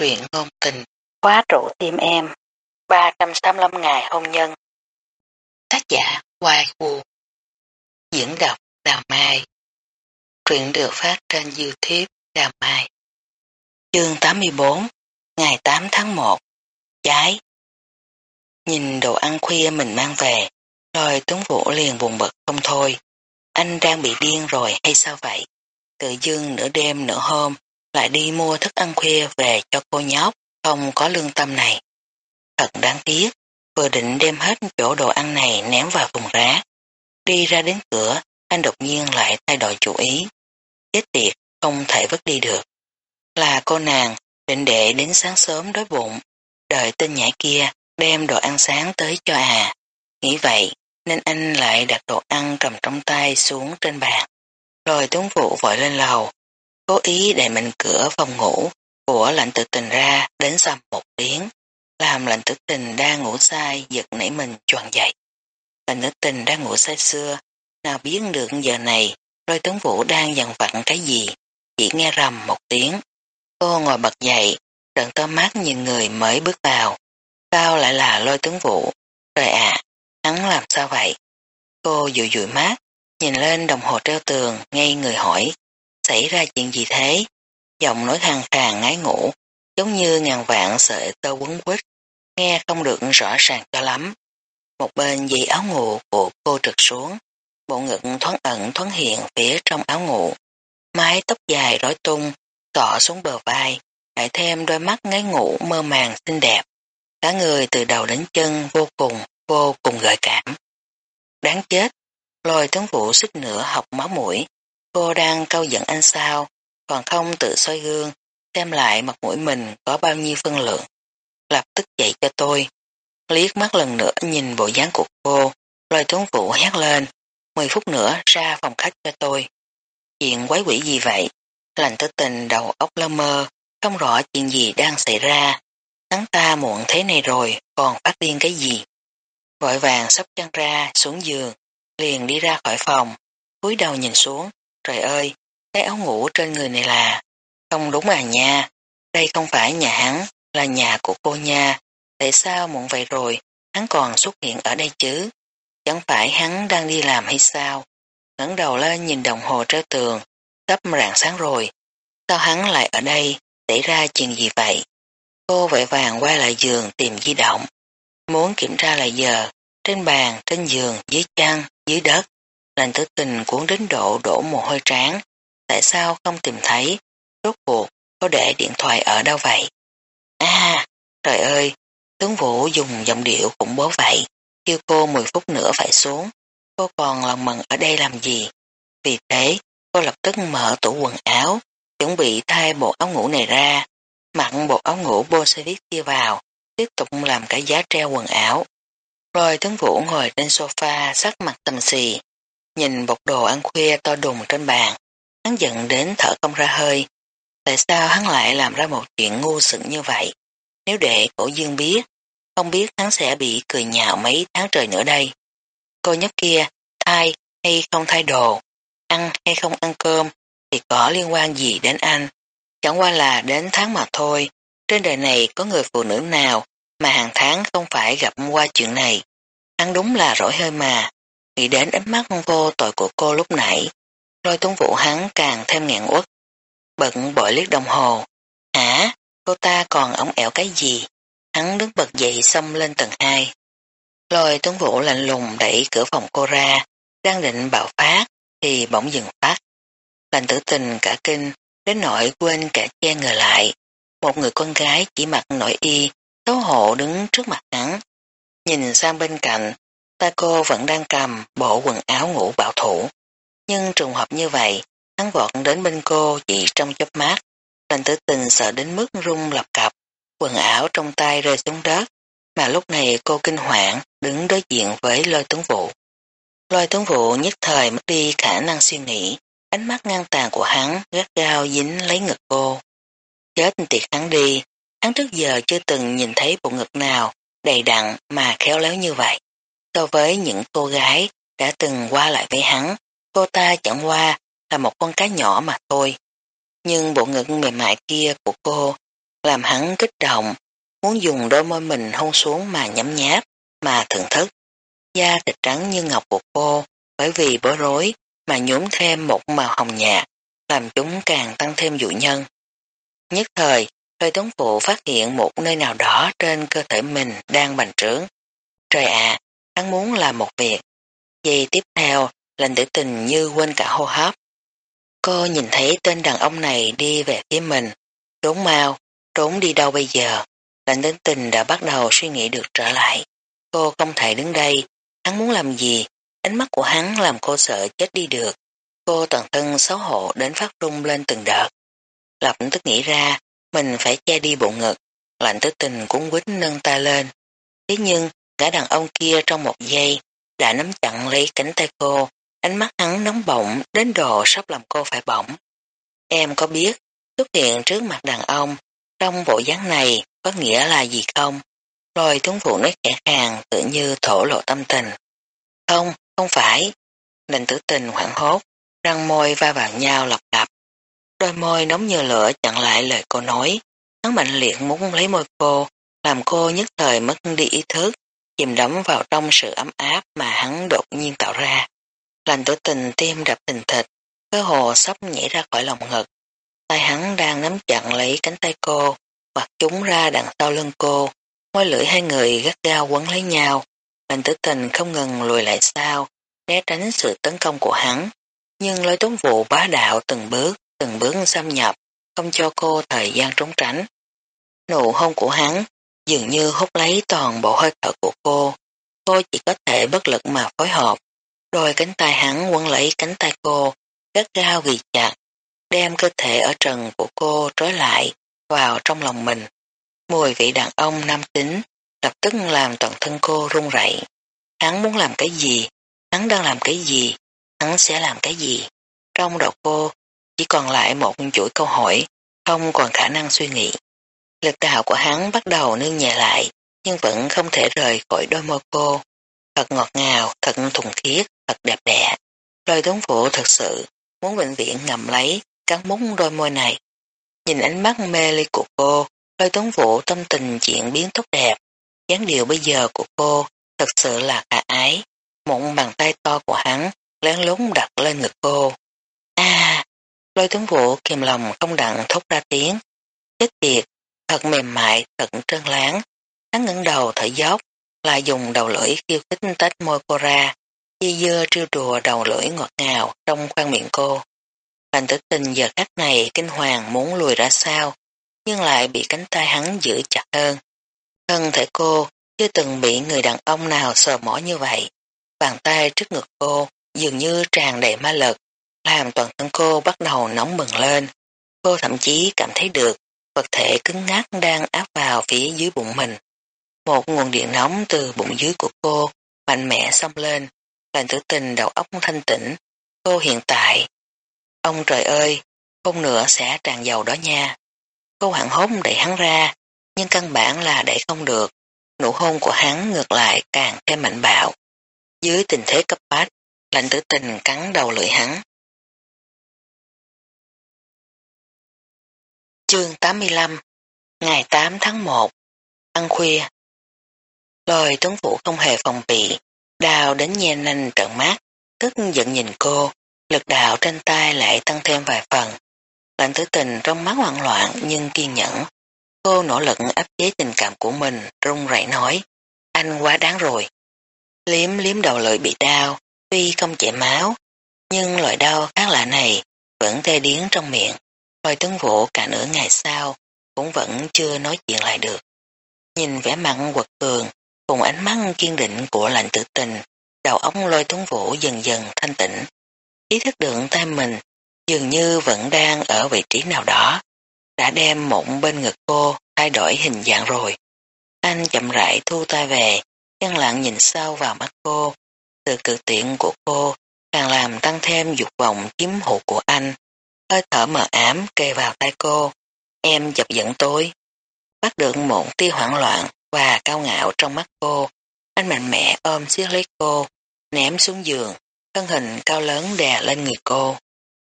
truyện ngôn tình, khóa trụ tim em, 385 ngày hôn nhân. Tác giả Hoài Vũ Diễn đọc Đào Mai Truyện được phát trên Youtube Đào Mai Chương 84 Ngày 8 tháng 1 Trái Nhìn đồ ăn khuya mình mang về, rồi Tuấn Vũ liền buồn bực không thôi. Anh đang bị điên rồi hay sao vậy? Tự dưng nửa đêm nửa hôm lại đi mua thức ăn khuya về cho cô nhóc, không có lương tâm này. Thật đáng tiếc, vừa định đem hết chỗ đồ ăn này ném vào thùng rác. Đi ra đến cửa, anh đột nhiên lại thay đổi chủ ý. Chết tiệt, không thể vứt đi được. Là cô nàng, định để đến sáng sớm đói bụng, đợi tên nhãi kia đem đồ ăn sáng tới cho à. Nghĩ vậy, nên anh lại đặt đồ ăn cầm trong tay xuống trên bàn. Rồi tuấn vụ vội lên lầu, cố ý đẩy mạnh cửa phòng ngủ của lạnh tự tình ra đến sầm một tiếng, làm lạnh tử tình đang ngủ say giật nảy mình tròn dậy. Lạnh tử tình đang ngủ say xưa, nào biết được giờ này, lôi tướng vũ đang dần vặn cái gì, chỉ nghe rầm một tiếng. Cô ngồi bật dậy, trận to mắt nhìn người mới bước vào. Sao lại là lôi tướng vũ? Trời ạ, hắn làm sao vậy? Cô dụi dụi mắt, nhìn lên đồng hồ treo tường, ngay người hỏi, xảy ra chuyện gì thế? Giọng nói khàn khàn ngái ngủ, giống như ngàn vạn sợi tơ quấn quýt, nghe không được rõ ràng cho lắm. Một bên dây áo ngủ của cô trượt xuống, bộ ngực thoáng ẩn thoáng hiện phía trong áo ngủ. Mái tóc dài rối tung, tỏ xuống bờ vai, lại thêm đôi mắt ngái ngủ mơ màng xinh đẹp. Cả người từ đầu đến chân vô cùng, vô cùng gợi cảm. Đáng chết, lôi tướng vũ xích nửa học máu mũi, Cô đang câu giận anh sao, còn không tự soi gương, xem lại mặt mũi mình có bao nhiêu phân lượng. Lập tức dậy cho tôi. Liếc mắt lần nữa nhìn bộ dáng của cô, lời tuấn vũ hét lên, 10 phút nữa ra phòng khách cho tôi. Chuyện quái quỷ gì vậy? Lành tử tình đầu óc lơ mơ, không rõ chuyện gì đang xảy ra. Hắn ta muộn thế này rồi, còn phát điên cái gì? Vội vàng sắp chân ra, xuống giường, liền đi ra khỏi phòng, cúi đầu nhìn xuống, Trời ơi, cái áo ngủ trên người này là... Không đúng à nha, đây không phải nhà hắn, là nhà của cô nha. Tại sao muộn vậy rồi, hắn còn xuất hiện ở đây chứ? Chẳng phải hắn đang đi làm hay sao? ngẩng đầu lên nhìn đồng hồ treo tường, sắp rạng sáng rồi. Sao hắn lại ở đây, xảy ra chuyện gì vậy? Cô vội vàng quay lại giường tìm di động. Muốn kiểm tra lại giờ, trên bàn, trên giường, dưới chăn, dưới đất. Lành tử tình cuốn đến độ đổ mồ hôi tráng. Tại sao không tìm thấy? Rốt cuộc, có để điện thoại ở đâu vậy? À, trời ơi, tướng vũ dùng giọng điệu cũng bố vậy. Kêu cô 10 phút nữa phải xuống. Cô còn lòng mần ở đây làm gì? Vì thế, cô lập tức mở tủ quần áo, chuẩn bị thay bộ áo ngủ này ra, mặn bộ áo ngủ Bolshevik kia vào, tiếp tục làm cả giá treo quần áo. Rồi tướng vũ ngồi trên sofa sắc mặt tầm xì, Nhìn bọc đồ ăn khuya to đùng trên bàn, hắn giận đến thở không ra hơi. Tại sao hắn lại làm ra một chuyện ngu xuẩn như vậy? Nếu để cổ dương biết, không biết hắn sẽ bị cười nhạo mấy tháng trời nữa đây. Cô nhóc kia, thay hay không thay đồ, ăn hay không ăn cơm thì có liên quan gì đến anh. Chẳng qua là đến tháng mà thôi. Trên đời này có người phụ nữ nào mà hàng tháng không phải gặp qua chuyện này. Hắn đúng là rỗi hơi mà. Nghĩ đến ánh mắt vô tội của cô lúc nãy, lôi tuấn vũ hắn càng thêm ngẹn uất. Bận bội liếc đồng hồ. Hả? Cô ta còn ống ẻo cái gì? Hắn đứng bật dậy xông lên tầng 2. Lôi tuấn vũ lạnh lùng đẩy cửa phòng cô ra, đang định bạo phát, thì bỗng dừng phát. Lành tử tình cả kinh, đến nỗi quên cả che người lại. Một người con gái chỉ mặc nội y, xấu hổ đứng trước mặt hắn. Nhìn sang bên cạnh, Ta cô vẫn đang cầm bộ quần áo ngủ bảo thủ. Nhưng trùng hợp như vậy, hắn vọt đến bên cô chỉ trong chớp mắt, Lành tử tình sợ đến mức rung lập cập, quần áo trong tay rơi xuống đất, mà lúc này cô kinh hoảng đứng đối diện với lôi tuấn vụ. Lôi tuấn vụ nhất thời mất đi khả năng suy nghĩ, ánh mắt ngang tàn của hắn gắt gao dính lấy ngực cô. Chết tiệt hắn đi, hắn trước giờ chưa từng nhìn thấy bộ ngực nào đầy đặn mà khéo léo như vậy. So với những cô gái đã từng qua lại với hắn, cô ta chẳng qua là một con cá nhỏ mà thôi. Nhưng bộ ngực mềm mại kia của cô làm hắn kích động, muốn dùng đôi môi mình hôn xuống mà nhắm nháp, mà thưởng thức. Da thịt trắng như ngọc của cô, bởi vì bối rối mà nhuốm thêm một màu hồng nhạt, làm chúng càng tăng thêm dụ nhân. Nhất thời, hơi tuấn phụ phát hiện một nơi nào đó trên cơ thể mình đang bành trướng. Trời ạ, hắn muốn làm một việc. Giây tiếp theo, lành tử tình như quên cả hô hấp. Cô nhìn thấy tên đàn ông này đi về phía mình. Trốn mau, trốn đi đâu bây giờ? Lành tử tình đã bắt đầu suy nghĩ được trở lại. Cô không thể đứng đây. Hắn muốn làm gì? Ánh mắt của hắn làm cô sợ chết đi được. Cô toàn thân xấu hổ đến phát rung lên từng đợt. Lập tức nghĩ ra, mình phải che đi bộ ngực. Lạnh tử tình cũng quýt nâng ta lên. Thế nhưng, gã đàn ông kia trong một giây đã nắm chặn lấy cánh tay cô, ánh mắt hắn nóng bỏng đến độ sắp làm cô phải bỏng. Em có biết, xuất hiện trước mặt đàn ông, trong bộ dáng này có nghĩa là gì không? Rồi tuấn phụ nói khẽ hàng tự như thổ lộ tâm tình. Không, không phải. Lệnh tử tình hoảng hốt, răng môi va vào nhau lập cặp. Đôi môi nóng như lửa chặn lại lời cô nói. Hắn mạnh liệt muốn lấy môi cô, làm cô nhất thời mất đi ý thức, chìm đắm vào trong sự ấm áp mà hắn đột nhiên tạo ra. Lành tử tình tim đập thình thịch, cơ hồ sắp nhảy ra khỏi lòng ngực. Tay hắn đang nắm chặn lấy cánh tay cô, hoặc chúng ra đằng sau lưng cô, môi lưỡi hai người gắt gao quấn lấy nhau. Lành tử tình không ngừng lùi lại sau, né tránh sự tấn công của hắn. Nhưng lối tốn vụ bá đạo từng bước, từng bước xâm nhập, không cho cô thời gian trốn tránh. Nụ hôn của hắn dường như hút lấy toàn bộ hơi thở của cô. Cô chỉ có thể bất lực mà phối hợp. Đôi cánh tay hắn quấn lấy cánh tay cô, gắt gao ghi chặt, đem cơ thể ở trần của cô trói lại vào trong lòng mình. Mùi vị đàn ông nam tính lập tức làm toàn thân cô run rẩy. Hắn muốn làm cái gì? Hắn đang làm cái gì? Hắn sẽ làm cái gì? Trong đầu cô chỉ còn lại một chuỗi câu hỏi, không còn khả năng suy nghĩ. Lực đạo của hắn bắt đầu nương nhẹ lại, nhưng vẫn không thể rời khỏi đôi môi cô. Thật ngọt ngào, thật thuần khiết, thật đẹp đẽ. Lôi tuấn phụ thật sự muốn bệnh viện ngầm lấy, cắn múng đôi môi này. Nhìn ánh mắt mê ly của cô, lôi tuấn phụ tâm tình chuyện biến tốt đẹp. dáng điệu bây giờ của cô thật sự là khả ái. Một bàn tay to của hắn lén lúng đặt lên ngực cô. À, lôi tuấn phụ kìm lòng không đặng thốt ra tiếng. Chết tiệt, thật mềm mại, thật trơn láng. Hắn ngẩng đầu thở dốc, lại dùng đầu lưỡi khiêu khích tách môi cô ra, chi dưa trêu đùa đầu lưỡi ngọt ngào trong khoang miệng cô. Hành tử tình giờ khắc này kinh hoàng muốn lùi ra sao, nhưng lại bị cánh tay hắn giữ chặt hơn. Thân thể cô chưa từng bị người đàn ông nào sờ mỏ như vậy. Bàn tay trước ngực cô dường như tràn đầy ma lực, làm toàn thân cô bắt đầu nóng bừng lên. Cô thậm chí cảm thấy được vật thể cứng ngắc đang áp vào phía dưới bụng mình. Một nguồn điện nóng từ bụng dưới của cô mạnh mẽ xông lên, làm tử tình đầu óc thanh tĩnh. Cô hiện tại, ông trời ơi, không nữa sẽ tràn dầu đó nha. Cô hoảng hốt đẩy hắn ra, nhưng căn bản là đẩy không được. Nụ hôn của hắn ngược lại càng thêm mạnh bạo. Dưới tình thế cấp bách, lạnh tử tình cắn đầu lưỡi hắn. Chương 85 Ngày 8 tháng 1 Ăn khuya Lôi tuấn vũ không hề phòng bị, đào đến nhe nanh trợn mắt, tức giận nhìn cô, lực đạo trên tay lại tăng thêm vài phần. Lạnh tử tình trong mắt hoảng loạn nhưng kiên nhẫn. Cô nỗ lực áp chế tình cảm của mình, run rẩy nói, anh quá đáng rồi. Liếm liếm đầu lưỡi bị đau, tuy không chảy máu, nhưng loại đau khác lạ này vẫn tê điến trong miệng. Hồi tướng vũ cả nửa ngày sau cũng vẫn chưa nói chuyện lại được. Nhìn vẻ mặn quật cường cùng ánh mắt kiên định của lạnh tự tình, đầu óc lôi tuấn vũ dần dần thanh tĩnh. Ý thức được tay mình dường như vẫn đang ở vị trí nào đó, đã đem một bên ngực cô thay đổi hình dạng rồi. Anh chậm rãi thu tay về, chân lặng nhìn sâu vào mắt cô, từ cự tiện của cô càng làm tăng thêm dục vọng chiếm hữu của anh. Hơi thở mờ ám kề vào tay cô, em dập dẫn tôi Bắt được một tia hoảng loạn và cao ngạo trong mắt cô, anh mạnh mẽ ôm siết lấy cô, ném xuống giường, thân hình cao lớn đè lên người cô.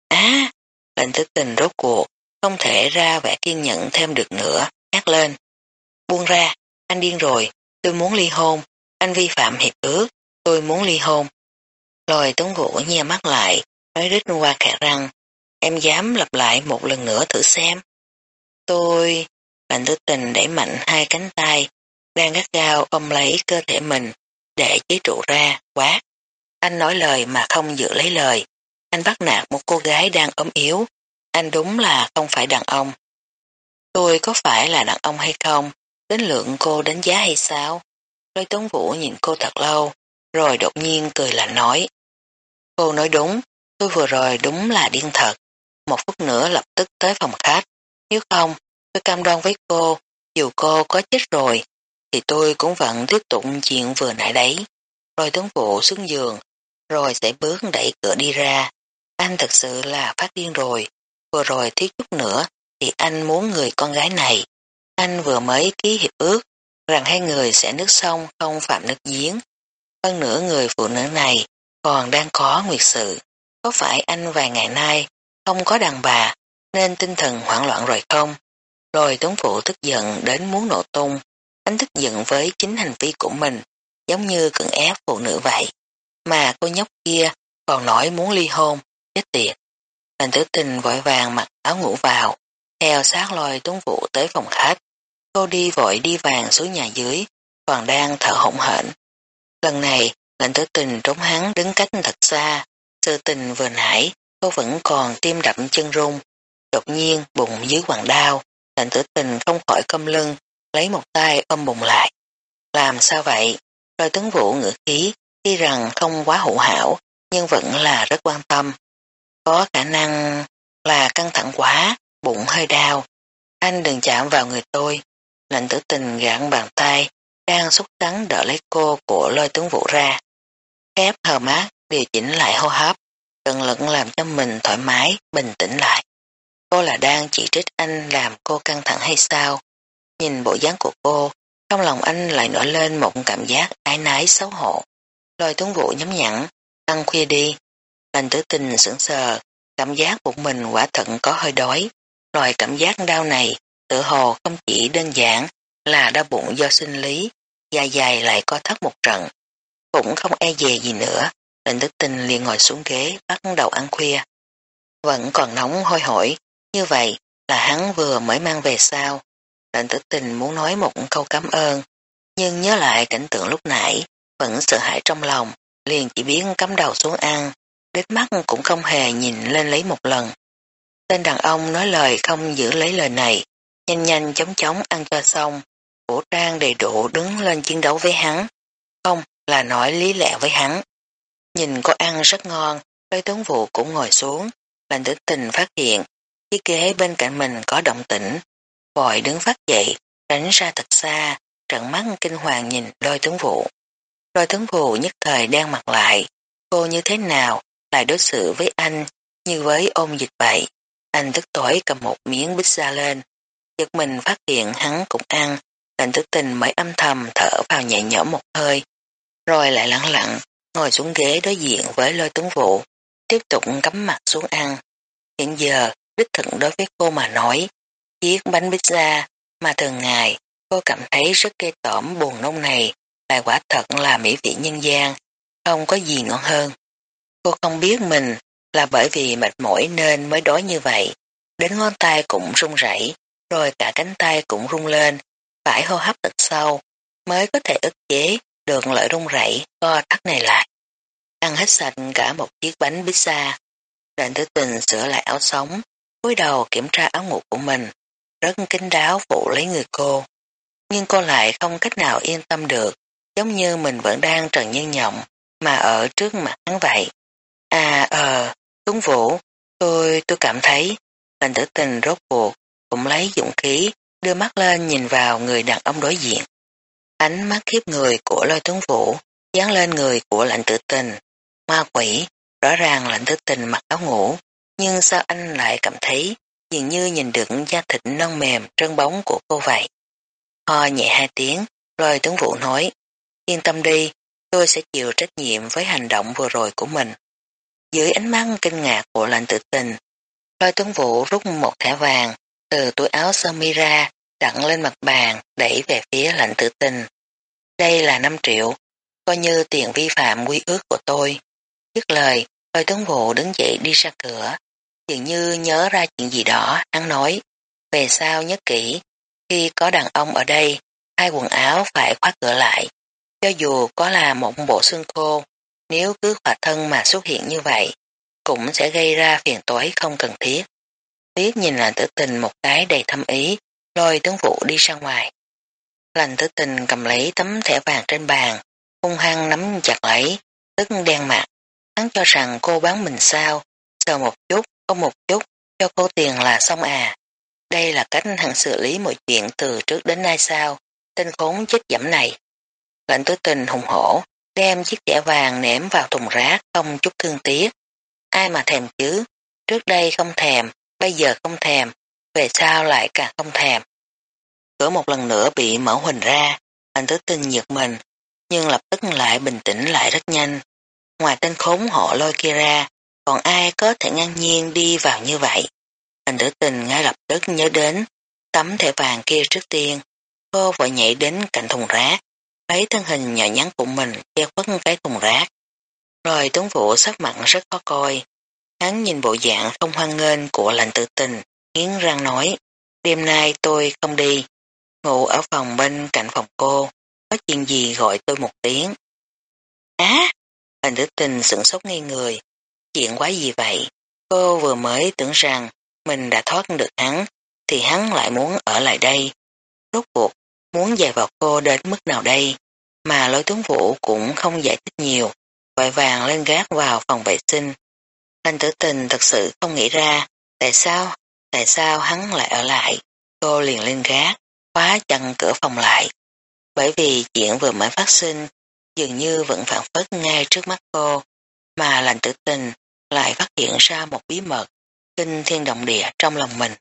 Á, lệnh thức tình rốt cuộc, không thể ra vẻ kiên nhẫn thêm được nữa, hát lên. Buông ra, anh điên rồi, tôi muốn ly hôn, anh vi phạm hiệp ước, tôi muốn ly hôn. lòi tuấn gỗ nhe mắt lại, nói rít qua khẽ răng, em dám lặp lại một lần nữa thử xem. Tôi, lạnh tử tình đẩy mạnh hai cánh tay, đang gắt gao ôm lấy cơ thể mình, để chế trụ ra, quá. Anh nói lời mà không giữ lấy lời. Anh bắt nạt một cô gái đang ốm yếu. Anh đúng là không phải đàn ông. Tôi có phải là đàn ông hay không? Đến lượng cô đánh giá hay sao? Lôi Tuấn Vũ nhìn cô thật lâu, rồi đột nhiên cười là nói. Cô nói đúng, tôi vừa rồi đúng là điên thật. Một phút nữa lập tức tới phòng khách. Nếu không, tôi cam đoan với cô, dù cô có chết rồi, thì tôi cũng vẫn tiếp tục chuyện vừa nãy đấy. Rồi Tuấn vụ xuống giường, rồi sẽ bước đẩy cửa đi ra. Anh thật sự là phát điên rồi, vừa rồi thiếu chút nữa thì anh muốn người con gái này. Anh vừa mới ký hiệp ước rằng hai người sẽ nước sông không phạm nước giếng. Hơn nữa người phụ nữ này còn đang có nguyệt sự. Có phải anh vài ngày nay không có đàn bà nên tinh thần hoảng loạn rồi không? Rồi tướng Phụ tức giận đến muốn nổ tung. Anh tức giận với chính hành vi của mình, giống như cưỡng ép phụ nữ vậy. Mà cô nhóc kia còn nói muốn ly hôn, chết tiệt. Lành tử tình vội vàng mặc áo ngủ vào, theo sát lôi tuấn vũ tới phòng khách. Cô đi vội đi vàng xuống nhà dưới, còn đang thở hổn hển. Lần này, lệnh tử tình trốn hắn đứng cách thật xa. Sự tình vừa nãy, cô vẫn còn tim đậm chân rung. Đột nhiên, bụng dưới quàng đau, lệnh tử tình không khỏi câm lưng, lấy một tay ôm bụng lại. Làm sao vậy? Lôi tướng vũ ngữ khí, tuy rằng không quá hữu hảo, nhưng vẫn là rất quan tâm. Có khả năng là căng thẳng quá, bụng hơi đau. Anh đừng chạm vào người tôi. Lệnh tử tình gạn bàn tay, đang xúc cắn đỡ lấy cô của lôi tướng vũ ra. Khép hờ mát, điều chỉnh lại hô hấp, cần lẫn làm cho mình thoải mái, bình tĩnh lại. Cô là đang chỉ trích anh làm cô căng thẳng hay sao? Nhìn bộ dáng của cô, trong lòng anh lại nổi lên một cảm giác ái nái xấu hổ. Lôi tuấn vũ nhắm nhẵn, ăn khuya đi. Lành tử tình sững sờ, cảm giác bụng mình quả thận có hơi đói. Loại cảm giác đau này, tự hồ không chỉ đơn giản là đau bụng do sinh lý, dài dài lại co thắt một trận. Cũng không e dè gì nữa, lệnh tử tình liền ngồi xuống ghế bắt đầu ăn khuya. Vẫn còn nóng hôi hổi, như vậy là hắn vừa mới mang về sao. Lệnh tử tình muốn nói một câu cảm ơn, nhưng nhớ lại cảnh tượng lúc nãy, vẫn sợ hãi trong lòng, liền chỉ biến cắm đầu xuống ăn, đến mắt cũng không hề nhìn lên lấy một lần. Tên đàn ông nói lời không giữ lấy lời này, nhanh nhanh chóng chóng ăn cho xong, vũ trang đầy đủ đứng lên chiến đấu với hắn, không là nói lý lẽ với hắn. Nhìn cô ăn rất ngon, lôi tướng vụ cũng ngồi xuống, lành tử tình phát hiện, chiếc ghế bên cạnh mình có động tĩnh, vội đứng phát dậy, tránh ra thật xa, trận mắt kinh hoàng nhìn lôi tướng vụ. Lôi tướng vụ nhất thời đang mặt lại, cô như thế nào lại đối xử với anh như với ôn dịch vậy. Anh tức tối cầm một miếng pizza lên, giật mình phát hiện hắn cũng ăn, lành tử tình mới âm thầm thở vào nhẹ nhõm một hơi, rồi lại lặng lặng ngồi xuống ghế đối diện với lôi tuấn vụ, tiếp tục cắm mặt xuống ăn. Hiện giờ, đích thực đối với cô mà nói, chiếc bánh pizza mà thường ngày cô cảm thấy rất kê tởm buồn nông này lại quả thật là mỹ vị nhân gian, không có gì ngon hơn. Cô không biết mình là bởi vì mệt mỏi nên mới đói như vậy, đến ngón tay cũng run rẩy, rồi cả cánh tay cũng rung lên, phải hô hấp thật sâu, mới có thể ức chế đường lợi rung rẩy co thắt này lại. Ăn hết sạch cả một chiếc bánh pizza, lệnh tử tình sửa lại áo sống, cúi đầu kiểm tra áo ngủ của mình, rất kính đáo phụ lấy người cô. Nhưng cô lại không cách nào yên tâm được, giống như mình vẫn đang trần nhân nhộng, mà ở trước mặt hắn vậy. À ờ, Tuấn Vũ, tôi, tôi cảm thấy, lệnh tử tình rốt cuộc, cũng lấy dũng khí, đưa mắt lên nhìn vào người đàn ông đối diện. Ánh mắt khiếp người của lôi tuấn vũ, dán lên người của lạnh tử tình. Ma quỷ, rõ ràng lạnh tử tình mặc áo ngủ, nhưng sao anh lại cảm thấy dường như nhìn được da thịt non mềm trơn bóng của cô vậy. Ho nhẹ hai tiếng, lôi tuấn vũ nói, yên tâm đi, tôi sẽ chịu trách nhiệm với hành động vừa rồi của mình. Dưới ánh mắt kinh ngạc của lạnh tử tình, Lôi tuấn vũ rút một thẻ vàng từ túi áo sơ mi ra, đặt lên mặt bàn, đẩy về phía lạnh tử tình. Đây là 5 triệu, coi như tiền vi phạm quy ước của tôi. Dứt lời, lôi tuấn vụ đứng dậy đi ra cửa. Dường như nhớ ra chuyện gì đó, hắn nói. Về sau nhớ kỹ, khi có đàn ông ở đây, hai quần áo phải khóa cửa lại. Cho dù có là một bộ xương khô, nếu cứ khỏa thân mà xuất hiện như vậy, cũng sẽ gây ra phiền toái không cần thiết. Tiết nhìn lạnh tử tình một cái đầy thâm ý, lôi tướng vụ đi ra ngoài. Lành tử tình cầm lấy tấm thẻ vàng trên bàn, hung hăng nắm chặt lấy, tức đen mặt. Hắn cho rằng cô bán mình sao, sờ một chút, có một chút, cho cô tiền là xong à. Đây là cách hắn xử lý mọi chuyện từ trước đến nay sao, tên khốn chết dẫm này. lệnh tử tình hùng hổ, đem chiếc thẻ vàng ném vào thùng rác không chút thương tiếc. Ai mà thèm chứ, trước đây không thèm, bây giờ không thèm, về sau lại càng không thèm. Cửa một lần nữa bị mở huỳnh ra, anh tứ tinh giật mình, nhưng lập tức lại bình tĩnh lại rất nhanh. Ngoài tên khốn họ lôi kia ra, còn ai có thể ngang nhiên đi vào như vậy. Anh tử tình ngay lập tức nhớ đến tấm thẻ vàng kia trước tiên, cô vội nhảy đến cạnh thùng rác, lấy thân hình nhỏ nhắn của mình che khuất cái thùng rác. Rồi tuấn vũ sắc mặn rất khó coi. Hắn nhìn bộ dạng không hoan nghênh của lành tự tình, nghiến răng nói, đêm nay tôi không đi, ngủ ở phòng bên cạnh phòng cô, có chuyện gì gọi tôi một tiếng. Á, anh Tử tình sửng sốt ngay người, chuyện quá gì vậy, cô vừa mới tưởng rằng mình đã thoát được hắn, thì hắn lại muốn ở lại đây. Rốt cuộc, muốn dạy vào cô đến mức nào đây, mà lối tướng vũ cũng không giải thích nhiều, vội vàng lên gác vào phòng vệ sinh. anh tử tình thật sự không nghĩ ra, tại sao, tại sao hắn lại ở lại, cô liền lên gác, khóa chặt cửa phòng lại. Bởi vì chuyện vừa mới phát sinh, dường như vẫn phản phất ngay trước mắt cô, mà lành tử tình lại phát hiện ra một bí mật, kinh thiên động địa trong lòng mình.